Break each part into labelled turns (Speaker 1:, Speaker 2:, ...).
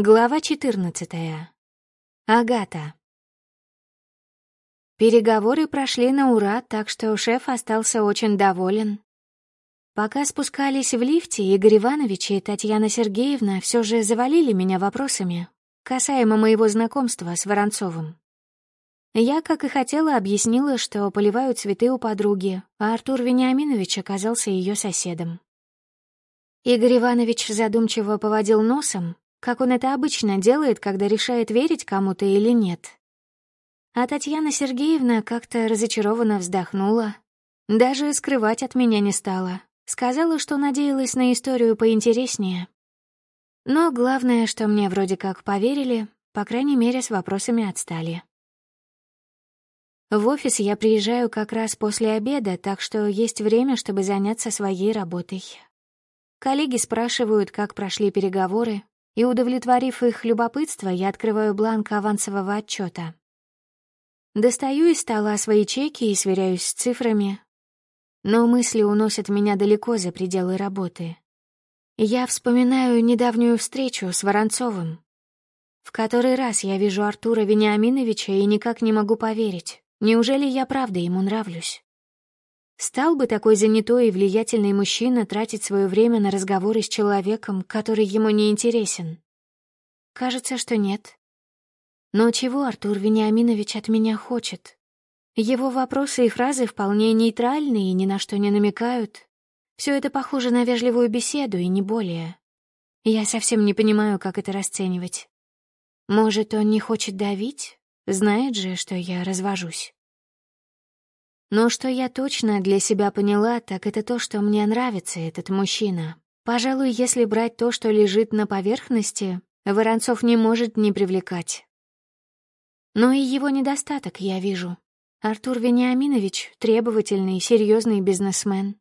Speaker 1: Глава 14. Агата. Переговоры прошли на ура, так что шеф остался очень доволен. Пока спускались в лифте, Игорь Иванович и Татьяна Сергеевна все же завалили меня вопросами, касаемо моего знакомства с Воронцовым. Я, как и хотела, объяснила, что поливаю цветы у подруги, а Артур Вениаминович оказался ее соседом. Игорь Иванович задумчиво поводил носом, как он это обычно делает, когда решает верить кому-то или нет. А Татьяна Сергеевна как-то разочарованно вздохнула. Даже скрывать от меня не стала. Сказала, что надеялась на историю поинтереснее. Но главное, что мне вроде как поверили, по крайней мере, с вопросами отстали. В офис я приезжаю как раз после обеда, так что есть время, чтобы заняться своей работой. Коллеги спрашивают, как прошли переговоры, и, удовлетворив их любопытство, я открываю бланк авансового отчета. Достаю из стола свои чеки и сверяюсь с цифрами. Но мысли уносят меня далеко за пределы работы. Я вспоминаю недавнюю встречу с Воронцовым. В который раз я вижу Артура Вениаминовича и никак не могу поверить. Неужели я правда ему нравлюсь? Стал бы такой занятой и влиятельный мужчина тратить свое время на разговоры с человеком, который ему не интересен? Кажется, что нет. Но чего Артур Вениаминович от меня хочет? Его вопросы и фразы вполне нейтральны и ни на что не намекают. Все это похоже на вежливую беседу и не более. Я совсем не понимаю, как это расценивать. Может, он не хочет давить? Знает же, что я развожусь. Но что я точно для себя поняла, так это то, что мне нравится этот мужчина. Пожалуй, если брать то, что лежит на поверхности, Воронцов не может не привлекать. Но и его недостаток я вижу. Артур Вениаминович — требовательный, серьезный бизнесмен.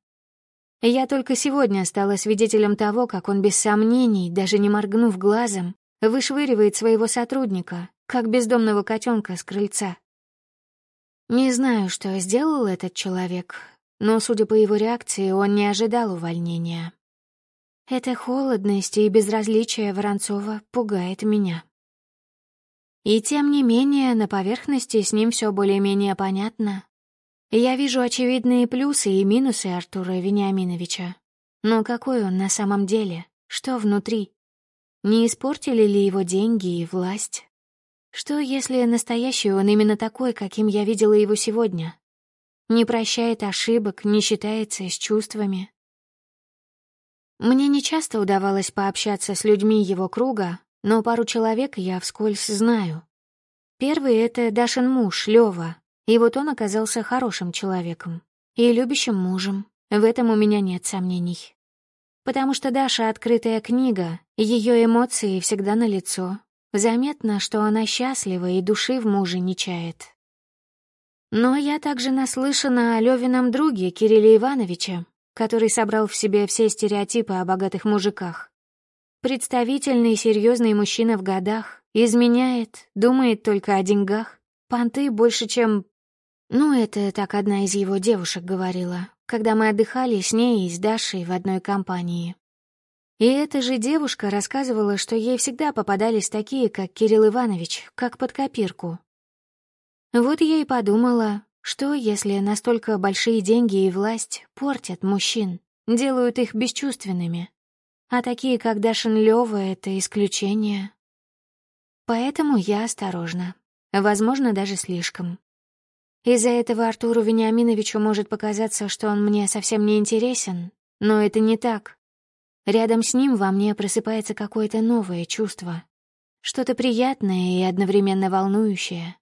Speaker 1: Я только сегодня стала свидетелем того, как он без сомнений, даже не моргнув глазом, вышвыривает своего сотрудника, как бездомного котенка с крыльца. Не знаю, что сделал этот человек, но, судя по его реакции, он не ожидал увольнения. Эта холодность и безразличие Воронцова пугает меня. И тем не менее, на поверхности с ним все более-менее понятно. Я вижу очевидные плюсы и минусы Артура Вениаминовича. Но какой он на самом деле? Что внутри? Не испортили ли его деньги и власть? Что, если настоящий он именно такой, каким я видела его сегодня? Не прощает ошибок, не считается с чувствами. Мне нечасто удавалось пообщаться с людьми его круга, но пару человек я вскользь знаю. Первый — это Дашин муж, Лёва, и вот он оказался хорошим человеком и любящим мужем. В этом у меня нет сомнений. Потому что Даша — открытая книга, ее эмоции всегда налицо, Заметно, что она счастлива и души в муже не чает. Но я также наслышана о Левином друге Кирилле Ивановиче, который собрал в себе все стереотипы о богатых мужиках. Представительный серьезный мужчина в годах, изменяет, думает только о деньгах, понты больше, чем... Ну, это так одна из его девушек говорила, когда мы отдыхали с ней и с Дашей в одной компании. И эта же девушка рассказывала, что ей всегда попадались такие, как Кирилл Иванович, как под копирку. Вот я и подумала, что если настолько большие деньги и власть портят мужчин, делают их бесчувственными, а такие, как Дашин Лёва, — это исключение. Поэтому я осторожна, возможно, даже слишком. Из-за этого Артуру Вениаминовичу может показаться, что он мне совсем не интересен, но это не так. Рядом с ним во мне просыпается какое-то новое чувство. Что-то приятное и одновременно волнующее.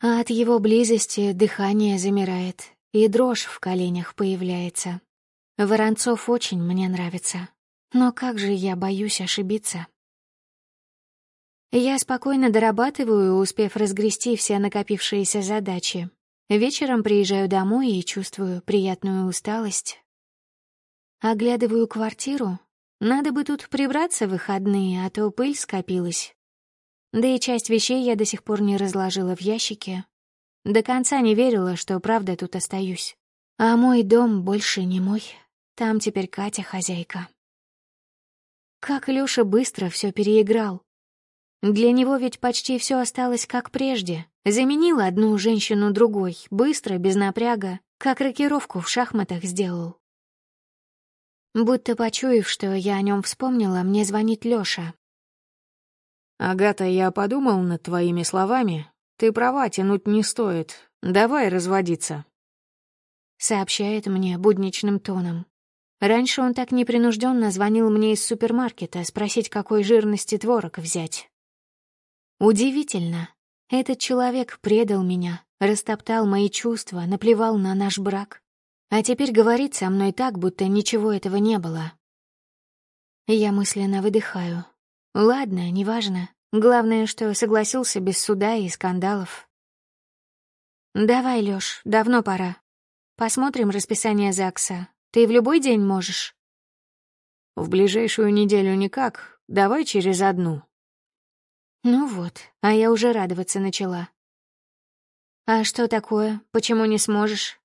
Speaker 1: А от его близости дыхание замирает, и дрожь в коленях появляется. Воронцов очень мне нравится. Но как же я боюсь ошибиться. Я спокойно дорабатываю, успев разгрести все накопившиеся задачи. Вечером приезжаю домой и чувствую приятную усталость, Оглядываю квартиру. Надо бы тут прибраться в выходные, а то пыль скопилась. Да и часть вещей я до сих пор не разложила в ящике. До конца не верила, что правда тут остаюсь. А мой дом больше не мой. Там теперь Катя хозяйка. Как Лёша быстро все переиграл. Для него ведь почти все осталось как прежде. Заменил одну женщину другой, быстро, без напряга, как рокировку в шахматах сделал. Будто почуяв, что я о нем вспомнила, мне звонит Лёша.
Speaker 2: «Агата, я подумал над твоими словами. Ты права, тянуть не стоит. Давай разводиться», —
Speaker 1: сообщает мне будничным тоном. Раньше он так непринужденно звонил мне из супермаркета спросить, какой жирности творог взять. Удивительно. Этот человек предал меня, растоптал мои чувства, наплевал на наш брак. А теперь говорит со мной так, будто ничего этого не было. Я мысленно выдыхаю. Ладно, неважно. Главное, что согласился без суда и скандалов. «Давай, Лёш, давно пора. Посмотрим расписание ЗАГСа. Ты в любой день можешь?»
Speaker 2: «В ближайшую неделю никак. Давай через одну».
Speaker 1: Ну вот, а я уже радоваться начала. «А что такое? Почему не сможешь?»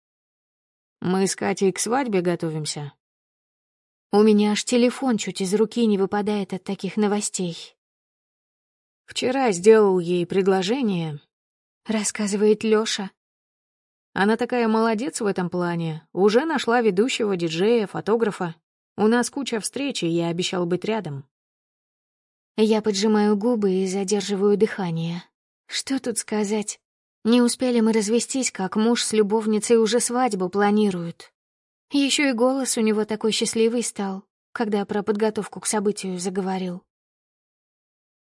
Speaker 2: «Мы с Катей к свадьбе готовимся».
Speaker 1: У меня аж телефон чуть из руки не выпадает от таких новостей.
Speaker 2: «Вчера сделал ей предложение», —
Speaker 1: рассказывает Лёша.
Speaker 2: Она такая молодец в этом плане. Уже нашла ведущего, диджея, фотографа. У нас куча встреч, и я обещал быть рядом.
Speaker 1: Я поджимаю губы и задерживаю дыхание. Что тут сказать? Не успели мы развестись, как муж с любовницей уже свадьбу планируют. Еще и голос у него такой счастливый стал, когда про подготовку к событию заговорил.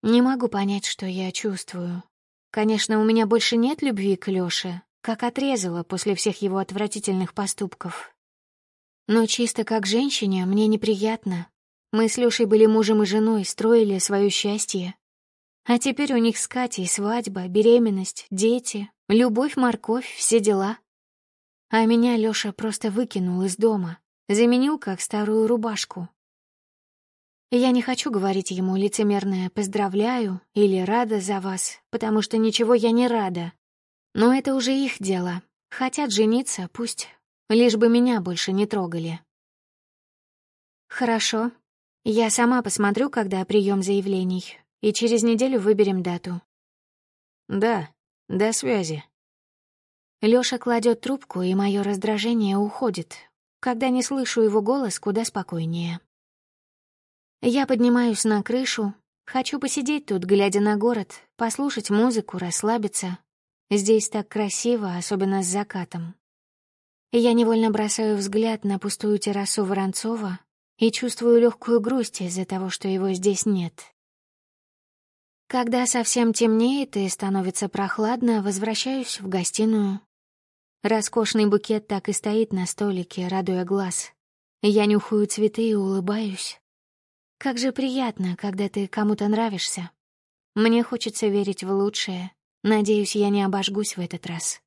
Speaker 1: Не могу понять, что я чувствую. Конечно, у меня больше нет любви к Лёше, как отрезала после всех его отвратительных поступков. Но чисто как женщине мне неприятно. Мы с Лёшей были мужем и женой, строили свое счастье. А теперь у них с Катей свадьба, беременность, дети, любовь, морковь, все дела. А меня Лёша просто выкинул из дома, заменил как старую рубашку. Я не хочу говорить ему лицемерное «поздравляю» или «рада за вас», потому что ничего я не рада. Но это уже их дело. Хотят жениться, пусть. Лишь бы меня больше не трогали. Хорошо. Я сама посмотрю, когда прием заявлений, и через неделю выберем дату.
Speaker 2: Да, до связи.
Speaker 1: Лёша кладет трубку, и мое раздражение уходит. Когда не слышу его голос, куда спокойнее. Я поднимаюсь на крышу, хочу посидеть тут, глядя на город, послушать музыку, расслабиться, Здесь так красиво, особенно с закатом. Я невольно бросаю взгляд на пустую террасу Воронцова и чувствую легкую грусть из-за того, что его здесь нет. Когда совсем темнеет и становится прохладно, возвращаюсь в гостиную. Роскошный букет так и стоит на столике, радуя глаз. Я нюхаю цветы и улыбаюсь. Как же приятно, когда ты кому-то нравишься. Мне хочется верить в лучшее, Надеюсь, я не обожгусь в этот раз.